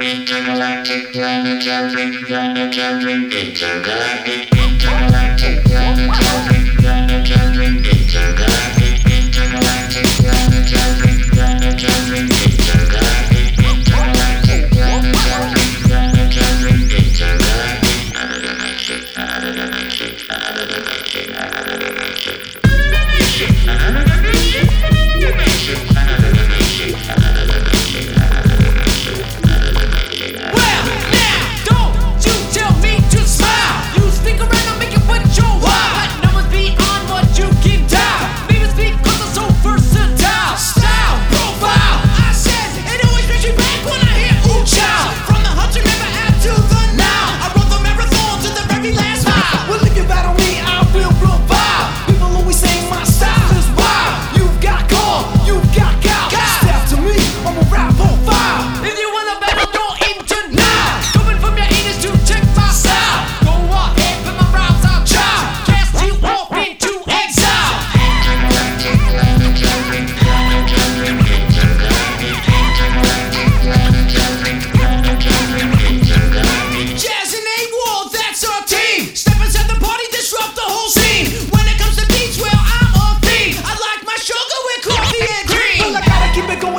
Intergalactic planetary, planetary, intergalactic, intergalactic planetary.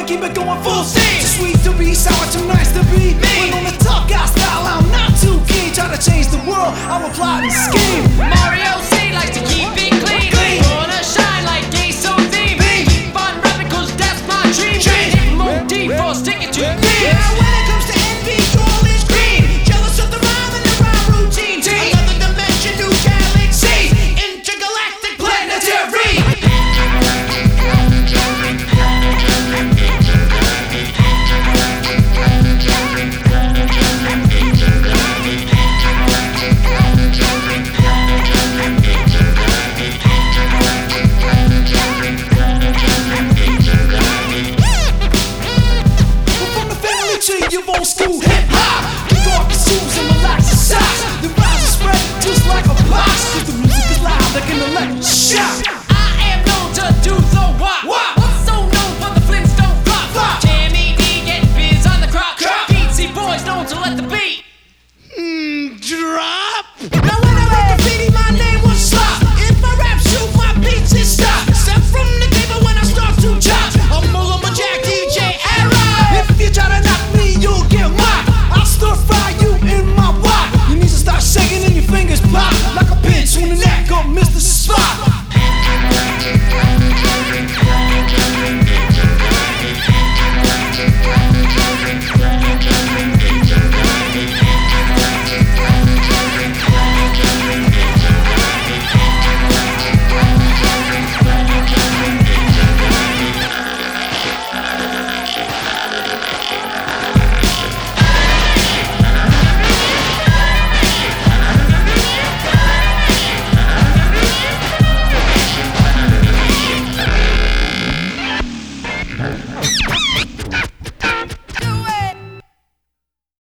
keep it going full steam. Too sweet to be sour, too nice to be me. When on the top guy style, I'm not too keen. Try to change the world, I'm a and scheme.